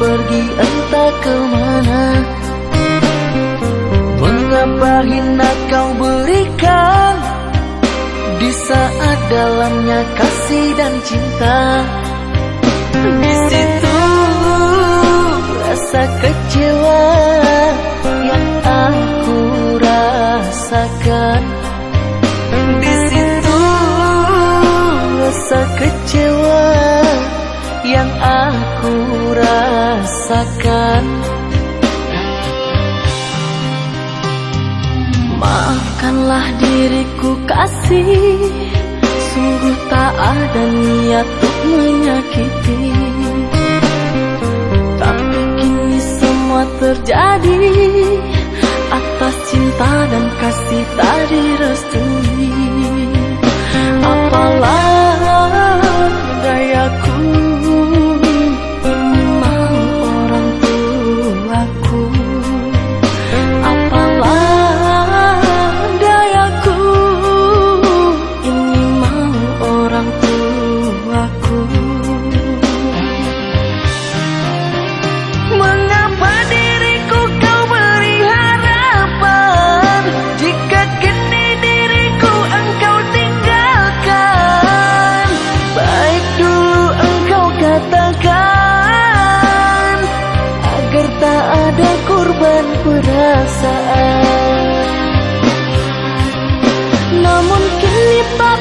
pergi entah ke mana. Mengapa hina kau berikan? Di saat dalamnya kasih dan cinta. Di situ rasa kecewa yang aku rasakan. Di situ rasa kecewa yang aku rasakan Maafkanlah diriku kasih Sungguh tak ada niat untuk menyakiti. Tapi kini semua terjadi Atas cinta dan kasih tak direstui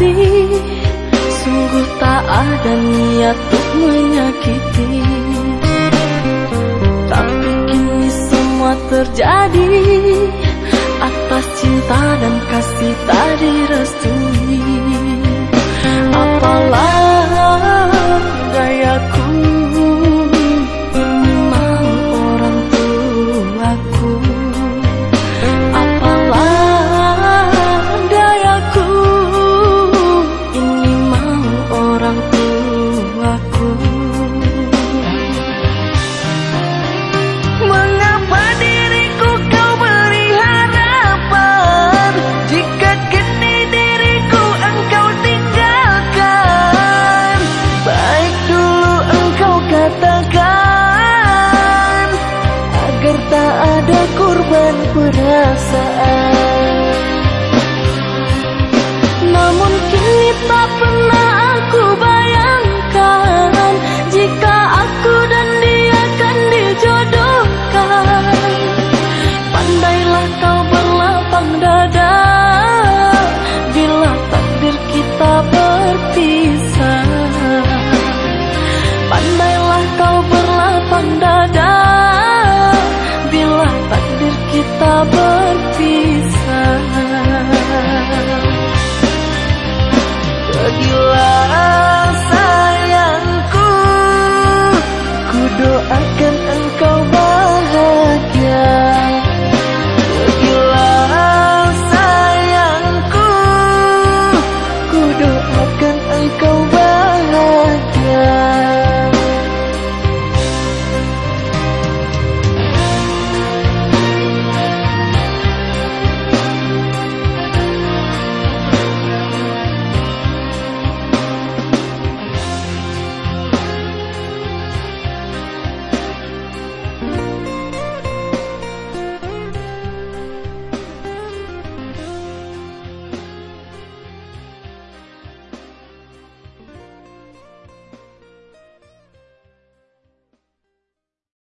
kasih. Sungguh tak ada niat untuk menyakiti. Tapi kini semua terjadi Atas cinta dan kasih tak direstui. Apalah perasaan. Namun kini tak perpisahan kegilaan